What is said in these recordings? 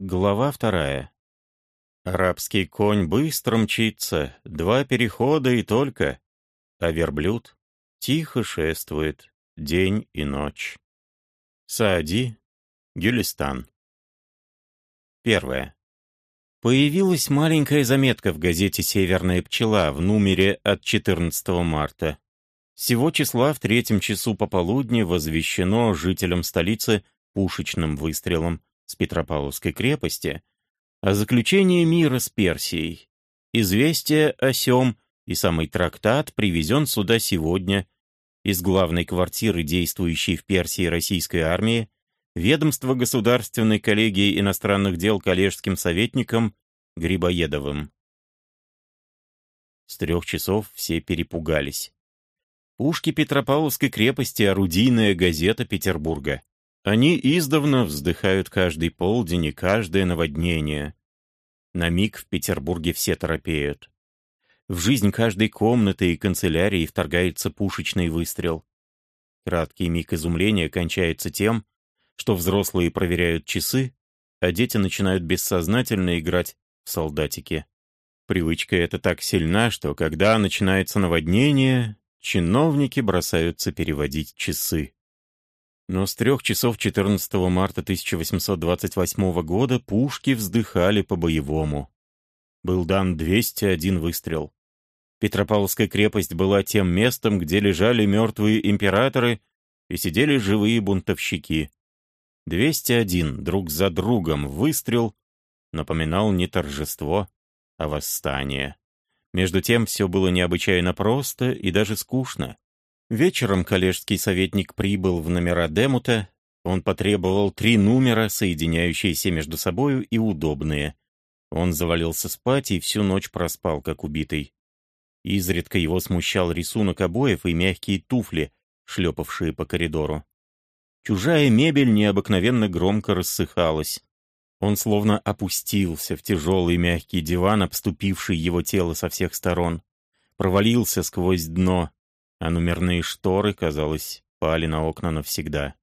Глава вторая. Арабский конь быстро мчится, два перехода и только, а верблюд тихо шествует день и ночь. Саади, Гюлистан. Первое. Появилась маленькая заметка в газете «Северная пчела» в номере от 14 марта. Сего числа в третьем часу пополудни возвещено жителям столицы пушечным выстрелом с Петропавловской крепости о заключении мира с Персией. Известие о сём и самый трактат привезен сюда сегодня из главной квартиры действующей в Персии российской армии, ведомства Государственной коллегии иностранных дел коллежским советником Грибоедовым. С трех часов все перепугались. Пушки Петропавловской крепости — орудийная газета Петербурга. Они издавна вздыхают каждый полдень и каждое наводнение. На миг в Петербурге все торопеют. В жизнь каждой комнаты и канцелярии вторгается пушечный выстрел. Краткий миг изумления кончается тем, что взрослые проверяют часы, а дети начинают бессознательно играть в солдатики. Привычка эта так сильна, что когда начинается наводнение, чиновники бросаются переводить часы. Но с трех часов 14 марта 1828 года пушки вздыхали по-боевому. Был дан 201 выстрел. Петропавловская крепость была тем местом, где лежали мертвые императоры и сидели живые бунтовщики. 201 друг за другом выстрел напоминал не торжество, а восстание. Между тем все было необычайно просто и даже скучно. Вечером коллежский советник прибыл в номера Демута. Он потребовал три номера, соединяющиеся между собою и удобные. Он завалился спать и всю ночь проспал, как убитый. Изредка его смущал рисунок обоев и мягкие туфли, шлепавшие по коридору. Чужая мебель необыкновенно громко рассыхалась. Он словно опустился в тяжелый мягкий диван, обступивший его тело со всех сторон. Провалился сквозь дно, а номерные шторы, казалось, пали на окна навсегда.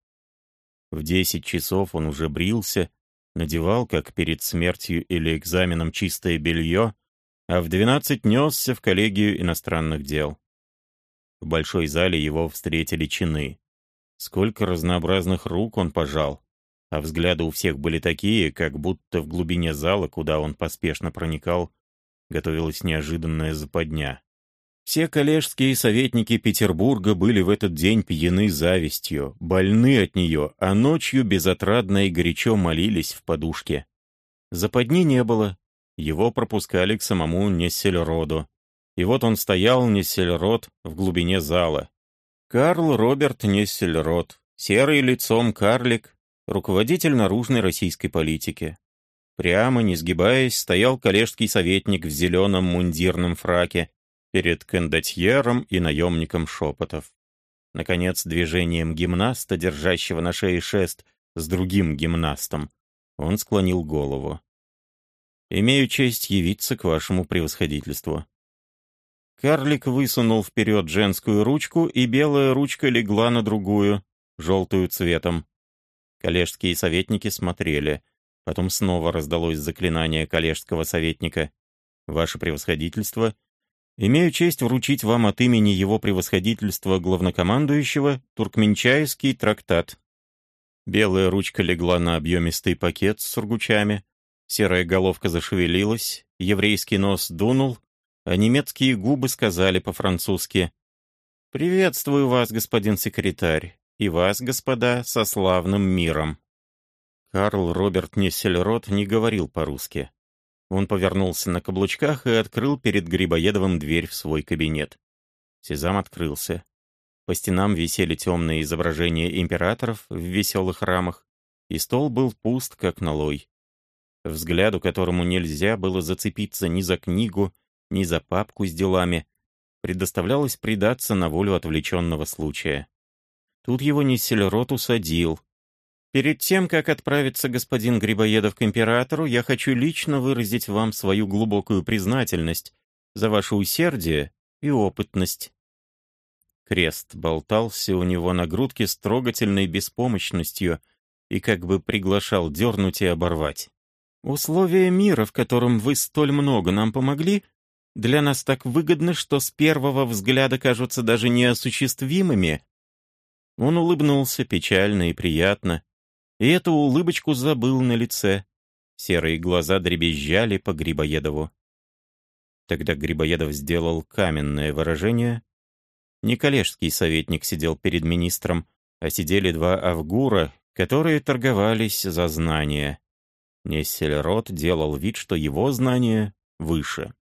В десять часов он уже брился, надевал, как перед смертью или экзаменом, чистое белье, а в двенадцать несся в коллегию иностранных дел. В большой зале его встретили чины. Сколько разнообразных рук он пожал, а взгляды у всех были такие, как будто в глубине зала, куда он поспешно проникал, готовилась неожиданная западня. Все коллежские советники Петербурга были в этот день пьяны завистью, больны от нее, а ночью безотрадно и горячо молились в подушке. Западни не было, его пропускали к самому Нессельроду. И вот он стоял, Нессельрод, в глубине зала. Карл Роберт Нессельрод, серый лицом карлик, руководитель наружной российской политики. Прямо, не сгибаясь, стоял коллежский советник в зеленом мундирном фраке, перед кондотьером и наемником шепотов. Наконец, движением гимнаста, держащего на шее шест с другим гимнастом, он склонил голову. «Имею честь явиться к вашему превосходительству». Карлик высунул вперед женскую ручку, и белая ручка легла на другую, желтую цветом. Коллежские советники смотрели. Потом снова раздалось заклинание коллежского советника. «Ваше превосходительство, Имею честь вручить вам от имени его превосходительства главнокомандующего туркменчайский трактат. Белая ручка легла на объемистый пакет с сургучами, серая головка зашевелилась, еврейский нос дунул, а немецкие губы сказали по-французски «Приветствую вас, господин секретарь, и вас, господа, со славным миром». Карл Роберт Нессельрот не говорил по-русски. Он повернулся на каблучках и открыл перед Грибоедовым дверь в свой кабинет. Сезам открылся. По стенам висели темные изображения императоров в веселых рамах, и стол был пуст, как налой. Взгляду, которому нельзя было зацепиться ни за книгу, ни за папку с делами, предоставлялось предаться на волю отвлеченного случая. Тут его Ниссельрот усадил, Перед тем, как отправиться господин Грибоедов к императору, я хочу лично выразить вам свою глубокую признательность за ваше усердие и опытность. Крест болтался у него на грудке с трогательной беспомощностью и как бы приглашал дернуть и оборвать. Условия мира, в котором вы столь много нам помогли, для нас так выгодны, что с первого взгляда кажутся даже неосуществимыми». Он улыбнулся печально и приятно, и эту улыбочку забыл на лице. Серые глаза дребезжали по Грибоедову. Тогда Грибоедов сделал каменное выражение. Не коллежский советник сидел перед министром, а сидели два авгура, которые торговались за знания. Нессельрот делал вид, что его знания выше.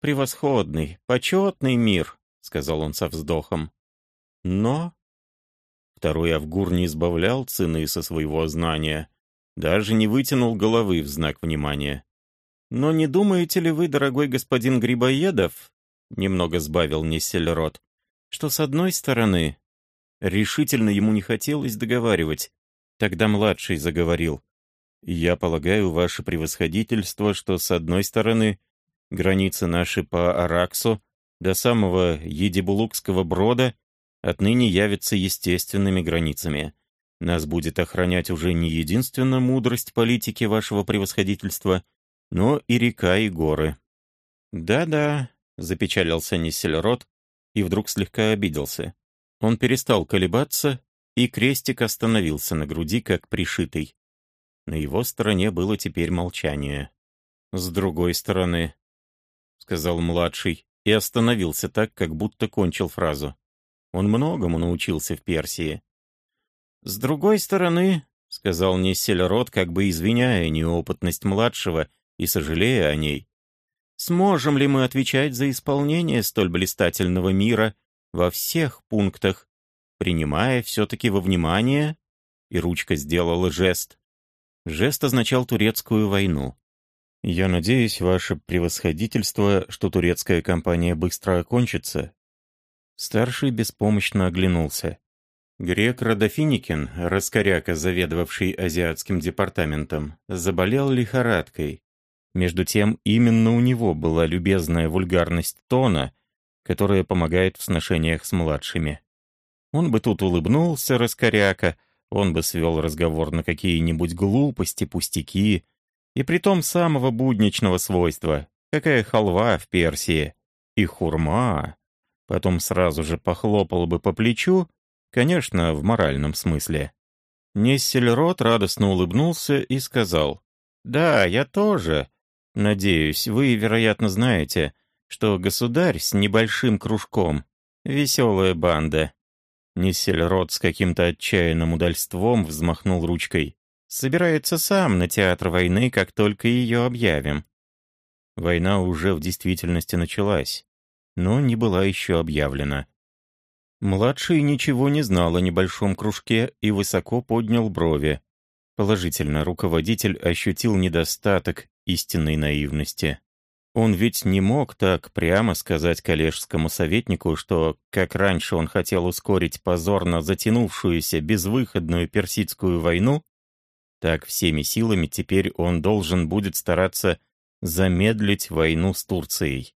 «Превосходный, почетный мир», — сказал он со вздохом. «Но...» Второй Авгур не избавлял цены со своего знания, даже не вытянул головы в знак внимания. «Но не думаете ли вы, дорогой господин Грибоедов, — немного сбавил Нессельрот, — что с одной стороны...» Решительно ему не хотелось договаривать. Тогда младший заговорил. «Я полагаю, ваше превосходительство, что с одной стороны границы наши по Араксу до самого Едибулукского брода отныне явятся естественными границами. Нас будет охранять уже не единственно мудрость политики вашего превосходительства, но и река, и горы». «Да-да», — запечалился Нессельрот и вдруг слегка обиделся. Он перестал колебаться, и крестик остановился на груди, как пришитый. На его стороне было теперь молчание. «С другой стороны», — сказал младший, и остановился так, как будто кончил фразу. Он многому научился в Персии. «С другой стороны», — сказал Нессельрот, как бы извиняя неопытность младшего и сожалея о ней, «сможем ли мы отвечать за исполнение столь блистательного мира во всех пунктах, принимая все-таки во внимание...» И ручка сделала жест. Жест означал турецкую войну. «Я надеюсь, ваше превосходительство, что турецкая кампания быстро окончится». Старший беспомощно оглянулся. Грек Родофиникин, раскоряка, заведовавший азиатским департаментом, заболел лихорадкой. Между тем, именно у него была любезная вульгарность тона, которая помогает в сношениях с младшими. Он бы тут улыбнулся, раскоряка, он бы свел разговор на какие-нибудь глупости, пустяки, и притом самого будничного свойства, какая халва в Персии, и хурма. Потом сразу же похлопал бы по плечу, конечно, в моральном смысле. Нессельрот радостно улыбнулся и сказал, «Да, я тоже. Надеюсь, вы, вероятно, знаете, что государь с небольшим кружком — веселая банда». Нессельрот с каким-то отчаянным удальством взмахнул ручкой. «Собирается сам на театр войны, как только ее объявим». Война уже в действительности началась, но не была еще объявлена. Младший ничего не знал о небольшом кружке и высоко поднял брови. Положительно, руководитель ощутил недостаток истинной наивности. Он ведь не мог так прямо сказать коллежскому советнику, что, как раньше он хотел ускорить позорно затянувшуюся безвыходную персидскую войну, так всеми силами теперь он должен будет стараться замедлить войну с Турцией.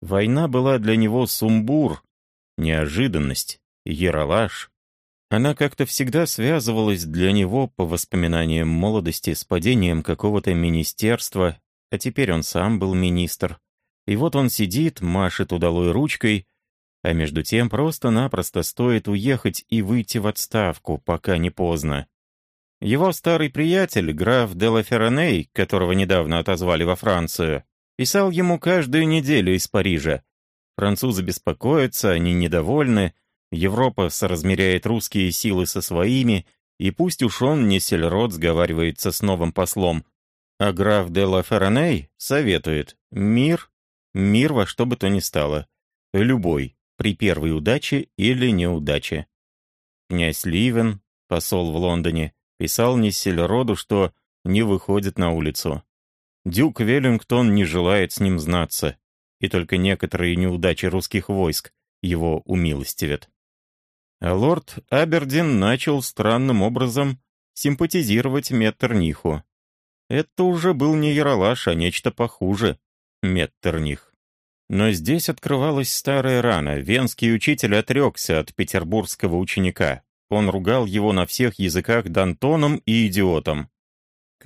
Война была для него сумбур, неожиданность, яролаж. Она как-то всегда связывалась для него, по воспоминаниям молодости, с падением какого-то министерства а теперь он сам был министр. И вот он сидит, машет удалой ручкой, а между тем просто-напросто стоит уехать и выйти в отставку, пока не поздно. Его старый приятель, граф де ла Ферраней, которого недавно отозвали во Францию, писал ему каждую неделю из Парижа. Французы беспокоятся, они недовольны, Европа соразмеряет русские силы со своими, и пусть уж он, не сельрод, сговаривается с новым послом, а граф де ла Ферраней советует мир, мир во что бы то ни стало, любой, при первой удаче или неудаче. Князь Ливен, посол в Лондоне, писал Нессельроду, что не выходит на улицу. Дюк Веллингтон не желает с ним знаться, и только некоторые неудачи русских войск его умилостивят. А лорд Абердин начал странным образом симпатизировать Меттерниху, это уже был не Яралаш, а нечто похуже — Меттерних. Но здесь открывалась старая рана. Венский учитель отрекся от петербургского ученика. Он ругал его на всех языках дантоном и идиотом.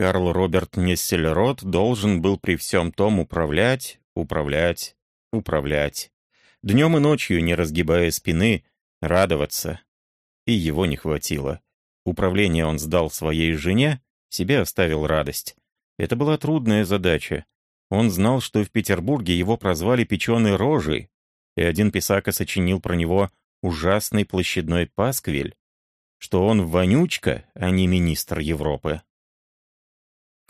Карл Роберт Нессельрот должен был при всем том управлять, управлять, управлять. Днем и ночью, не разгибая спины, радоваться. И его не хватило. Управление он сдал своей жене, себе оставил радость. Это была трудная задача. Он знал, что в Петербурге его прозвали «печеной рожей», и один писака сочинил про него ужасный площадной пасквиль, что он вонючка, а не министр Европы.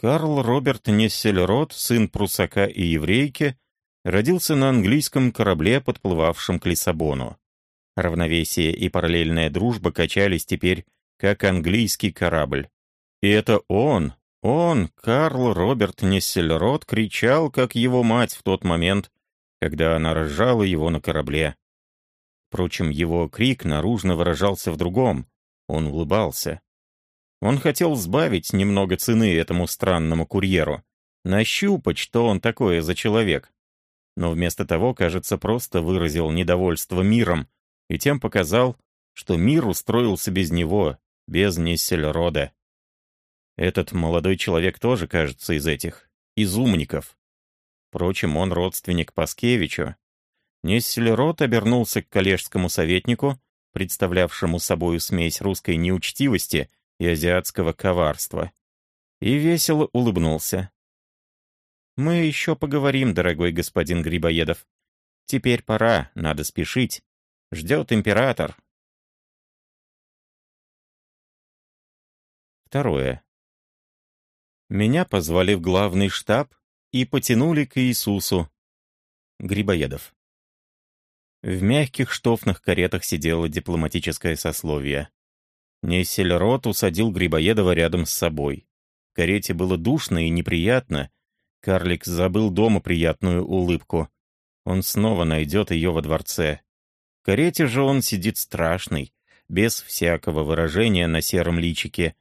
Карл Роберт Нессельрот, сын прусака и еврейки, родился на английском корабле, подплывавшем к Лиссабону. Равновесие и параллельная дружба качались теперь, как английский корабль. И это он, он, Карл Роберт Нессельрот, кричал, как его мать в тот момент, когда она рожала его на корабле. Впрочем, его крик наружно выражался в другом. Он улыбался. Он хотел сбавить немного цены этому странному курьеру, нащупать, что он такое за человек. Но вместо того, кажется, просто выразил недовольство миром и тем показал, что мир устроился без него, без Нессельрода. Этот молодой человек тоже, кажется, из этих, из умников. Впрочем, он родственник Паскевичу. Нессельрод обернулся к коллежскому советнику, представлявшему собою смесь русской неучтивости и азиатского коварства. И весело улыбнулся. «Мы еще поговорим, дорогой господин Грибоедов. Теперь пора, надо спешить. Ждет император». Второе. Меня позвали в главный штаб и потянули к Иисусу. Грибоедов. В мягких штофных каретах сидело дипломатическое сословие. Нессельрот усадил Грибоедова рядом с собой. В карете было душно и неприятно. Карлик забыл дома приятную улыбку. Он снова найдет ее во дворце. В карете же он сидит страшный, без всякого выражения на сером личике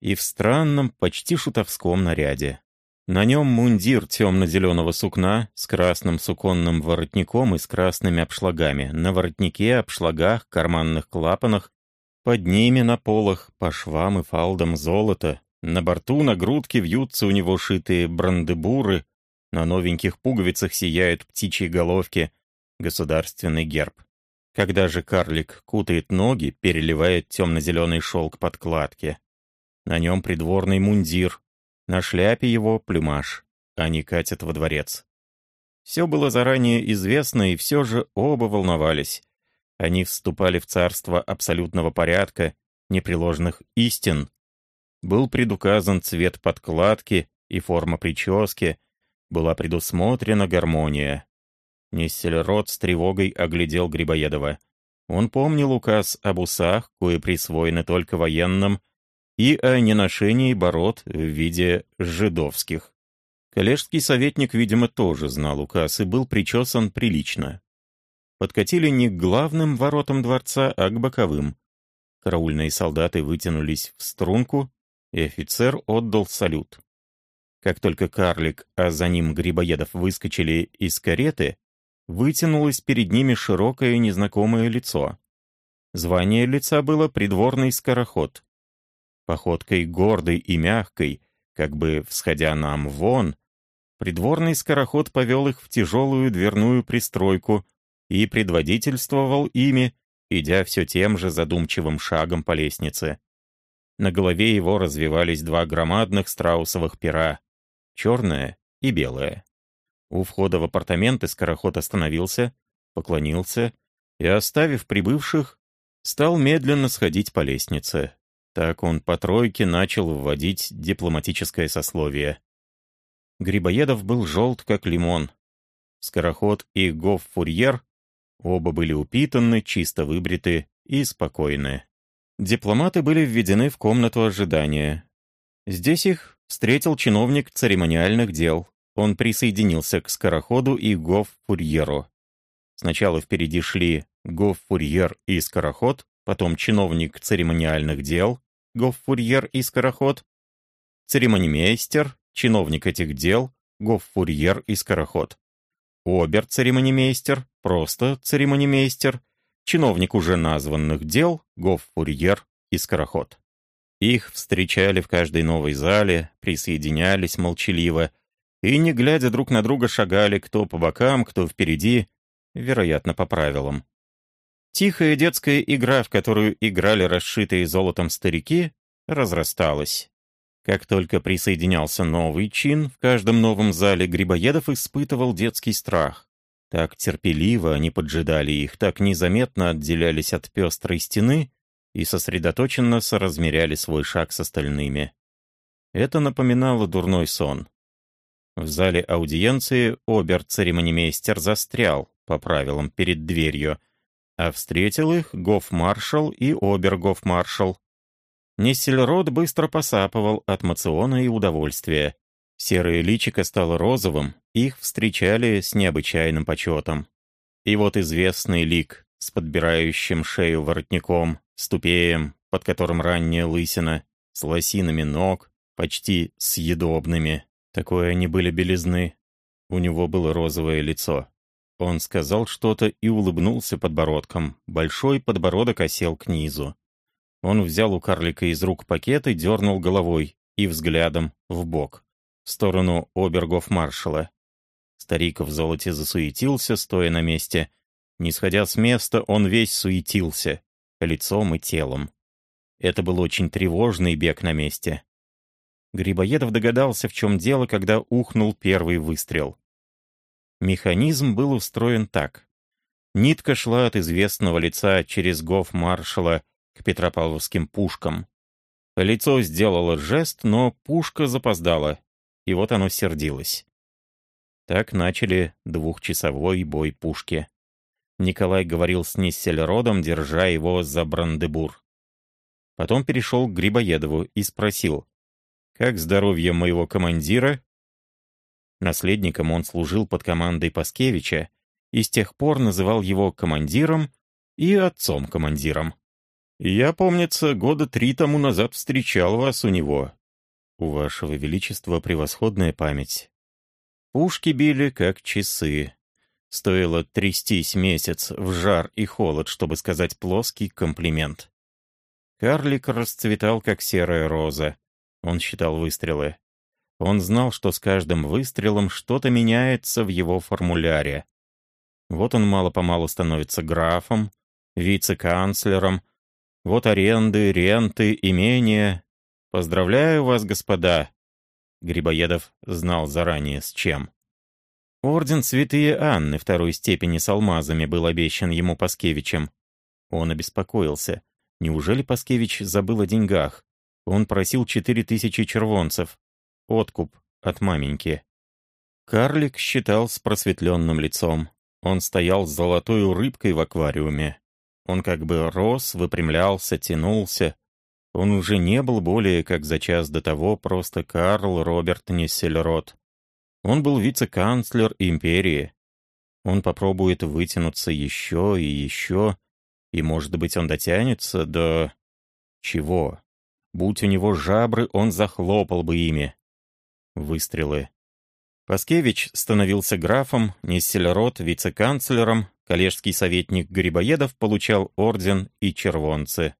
и в странном, почти шутовском наряде. На нем мундир темно-зеленого сукна с красным суконным воротником и с красными обшлагами. На воротнике, обшлагах, карманных клапанах под ними на полах, по швам и фалдам золота. На борту на грудке вьются у него шитые брандебуры, на новеньких пуговицах сияют птичьи головки, государственный герб. Когда же карлик кутает ноги, переливает темно-зеленый шелк подкладки. На нем придворный мундир, на шляпе его плюмаж. Они катят во дворец. Все было заранее известно, и все же оба волновались. Они вступали в царство абсолютного порядка, непреложных истин. Был предуказан цвет подкладки и форма прически, была предусмотрена гармония. Нессельрод с тревогой оглядел Грибоедова. Он помнил указ об усах, кое присвоены только военным, и о неношении бород в виде жидовских. Коллежский советник, видимо, тоже знал указ и был причесан прилично подкатили не к главным воротам дворца, а к боковым. Караульные солдаты вытянулись в струнку, и офицер отдал салют. Как только карлик, а за ним Грибоедов выскочили из кареты, вытянулось перед ними широкое незнакомое лицо. Звание лица было придворный скороход. Походкой гордой и мягкой, как бы всходя нам вон, придворный скороход повел их в тяжелую дверную пристройку, и предводительствовал ими, идя все тем же задумчивым шагом по лестнице. На голове его развивались два громадных страусовых пера, черное и белое. У входа в апартаменты скороход остановился, поклонился и, оставив прибывших, стал медленно сходить по лестнице. Так он по тройке начал вводить дипломатическое сословие. Грибоедов был желт, как лимон. Скороход и Гоффурьер Оба были упитаны, чисто выбриты и спокойны. Дипломаты были введены в комнату ожидания. Здесь их встретил чиновник церемониальных дел. Он присоединился к скороходу и гоф-фурьеру. Сначала впереди шли гоф-фурьер и скороход, потом чиновник церемониальных дел, гоф-фурьер и скороход, церемонимейстер, чиновник этих дел, гоф-фурьер и скороход обер-церемонимейстер, просто церемонимейстер, чиновник уже названных дел, гоффурьер и скороход. Их встречали в каждой новой зале, присоединялись молчаливо и, не глядя друг на друга, шагали кто по бокам, кто впереди, вероятно, по правилам. Тихая детская игра, в которую играли расшитые золотом старики, разрасталась. Как только присоединялся новый чин, в каждом новом зале Грибоедов испытывал детский страх. Так терпеливо они поджидали их, так незаметно отделялись от пестрой стены и сосредоточенно соразмеряли свой шаг с остальными. Это напоминало дурной сон. В зале аудиенции обер-церемонимейстер застрял, по правилам, перед дверью, а встретил их гофмаршал и обер-гофмаршал. Нессельрод быстро посапывал от мациона и удовольствия. Серое личико стало розовым, их встречали с необычайным почетом. И вот известный лик с подбирающим шею воротником, ступеем, под которым ранняя лысина, с лосинами ног, почти съедобными. Такое они были белизны. У него было розовое лицо. Он сказал что-то и улыбнулся подбородком. Большой подбородок осел к низу. Он взял у карлика из рук пакет и дернул головой и взглядом в бок, в сторону обергов-маршала. Старик в золоте засуетился, стоя на месте. Не сходя с места, он весь суетился, лицом и телом. Это был очень тревожный бег на месте. Грибоедов догадался, в чем дело, когда ухнул первый выстрел. Механизм был устроен так. Нитка шла от известного лица через гоф-маршала к петропавловским пушкам. Лицо сделало жест, но пушка запоздала, и вот оно сердилось. Так начали двухчасовой бой пушки. Николай говорил с Ниссельродом, держа его за Брандебур. Потом перешел к Грибоедову и спросил, «Как здоровье моего командира?» Наследником он служил под командой Паскевича и с тех пор называл его командиром и отцом-командиром. Я, помнится, года три тому назад встречал вас у него. У вашего величества превосходная память. Пушки били, как часы. Стоило трястись месяц в жар и холод, чтобы сказать плоский комплимент. Карлик расцветал, как серая роза. Он считал выстрелы. Он знал, что с каждым выстрелом что-то меняется в его формуляре. Вот он мало-помалу становится графом, вице-канцлером, вот аренды, ренты, имения. Поздравляю вас, господа!» Грибоедов знал заранее с чем. Орден Святые Анны второй степени с алмазами был обещан ему Паскевичем. Он обеспокоился. Неужели Паскевич забыл о деньгах? Он просил четыре тысячи червонцев. Откуп от маменьки. Карлик считал с просветленным лицом. Он стоял с золотой рыбкой в аквариуме. Он как бы рос, выпрямлялся, тянулся. Он уже не был более, как за час до того, просто Карл Роберт Нессельрот. Он был вице-канцлер империи. Он попробует вытянуться еще и еще, и, может быть, он дотянется до... Чего? Будь у него жабры, он захлопал бы ими. Выстрелы. Паскевич становился графом, Нессельрот — вице-канцлером, коллежский советник Грибоедов получал орден и червонцы.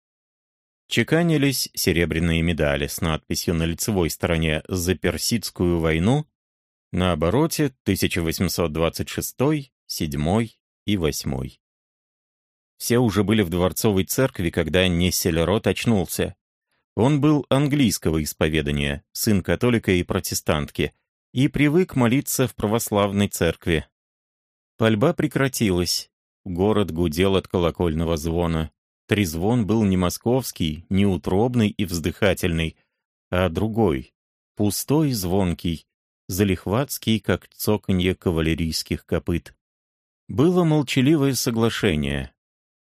Чеканились серебряные медали с надписью на лицевой стороне «За Персидскую войну», на обороте 1826, 7 и 8. Все уже были в дворцовой церкви, когда Несселерот очнулся. Он был английского исповедания, сын католика и протестантки, и привык молиться в православной церкви. Пальба прекратилась. Город гудел от колокольного звона. Трезвон был не московский, не утробный и вздыхательный, а другой, пустой и звонкий, залихватский, как цоканье кавалерийских копыт. Было молчаливое соглашение.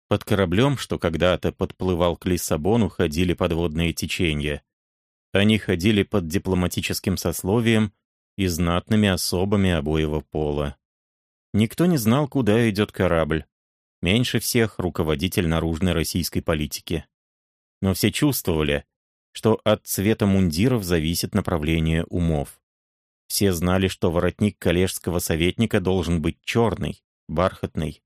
Под кораблем, что когда-то подплывал к Лиссабону, ходили подводные течения. Они ходили под дипломатическим сословием и знатными особами обоего пола. Никто не знал, куда идет корабль. Меньше всех руководитель наружной российской политики. Но все чувствовали, что от цвета мундиров зависит направление умов. Все знали, что воротник коллежского советника должен быть черный, бархатный.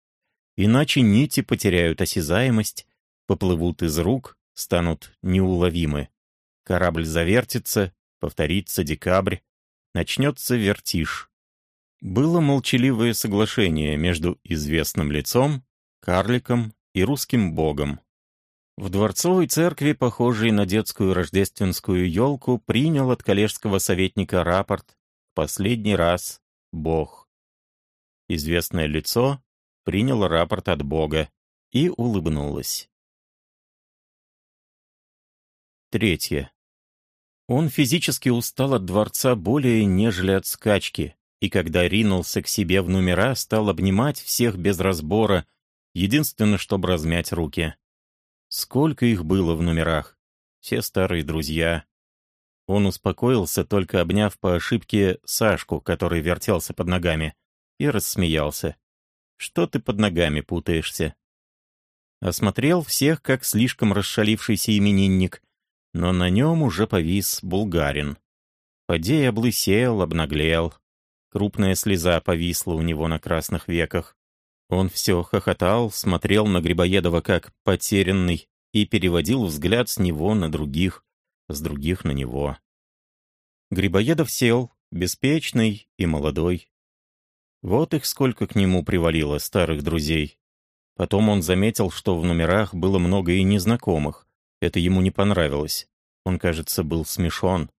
Иначе нити потеряют осязаемость, поплывут из рук, станут неуловимы. Корабль завертится, повторится декабрь, начнется вертиш. Было молчаливое соглашение между известным лицом, карликом и русским богом. В дворцовой церкви, похожей на детскую рождественскую елку, принял от коллежского советника рапорт «Последний раз Бог». Известное лицо принял рапорт от Бога и улыбнулось. Третье. Он физически устал от дворца более, нежели от скачки, и когда ринулся к себе в номера, стал обнимать всех без разбора, единственно, чтобы размять руки. Сколько их было в номерах? Все старые друзья. Он успокоился, только обняв по ошибке Сашку, который вертелся под ногами, и рассмеялся. «Что ты под ногами путаешься?» Осмотрел всех, как слишком расшалившийся именинник, но на нем уже повис булгарин. Подей облысел, обнаглел. Крупная слеза повисла у него на красных веках. Он все хохотал, смотрел на Грибоедова как потерянный и переводил взгляд с него на других, с других на него. Грибоедов сел, беспечный и молодой. Вот их сколько к нему привалило старых друзей. Потом он заметил, что в номерах было много и незнакомых. Это ему не понравилось. Он, кажется, был смешон.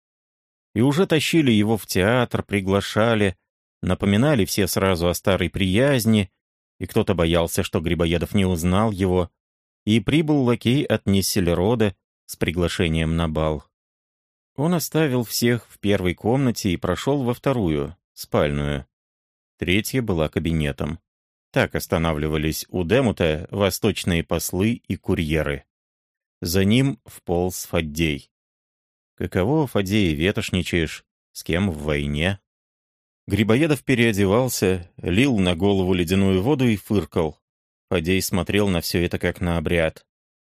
И уже тащили его в театр, приглашали, напоминали все сразу о старой приязни, и кто-то боялся, что Грибоедов не узнал его, и прибыл лакей от Несселерода с приглашением на бал. Он оставил всех в первой комнате и прошел во вторую, спальную. Третья была кабинетом. Так останавливались у Демута восточные послы и курьеры. За ним вполз Фаддей. Каково, Фаддей, ветошничаешь? С кем в войне? Грибоедов переодевался, лил на голову ледяную воду и фыркал. Фадей смотрел на все это как на обряд.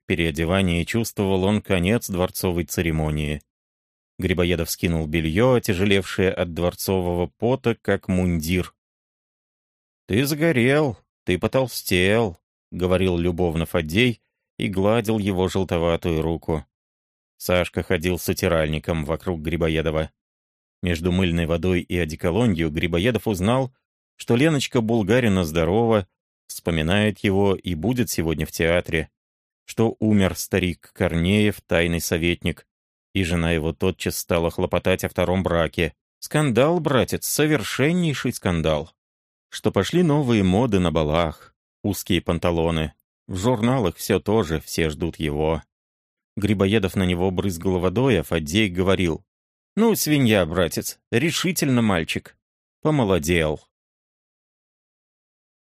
В переодевании чувствовал он конец дворцовой церемонии. Грибоедов скинул белье, отяжелевшее от дворцового пота, как мундир. «Ты загорел, ты потолстел», — говорил любовно Фадей, и гладил его желтоватую руку. Сашка ходил с утиральником вокруг Грибоедова. Между мыльной водой и одеколонью Грибоедов узнал, что Леночка Булгарина здорова, вспоминает его и будет сегодня в театре, что умер старик Корнеев, тайный советник, и жена его тотчас стала хлопотать о втором браке. Скандал, братец, совершеннейший скандал. Что пошли новые моды на балах, узкие панталоны, в журналах все тоже, все ждут его. Грибоедов на него брызгал водой, а Фаддей говорил. «Ну, свинья, братец, решительно мальчик. Помолодел».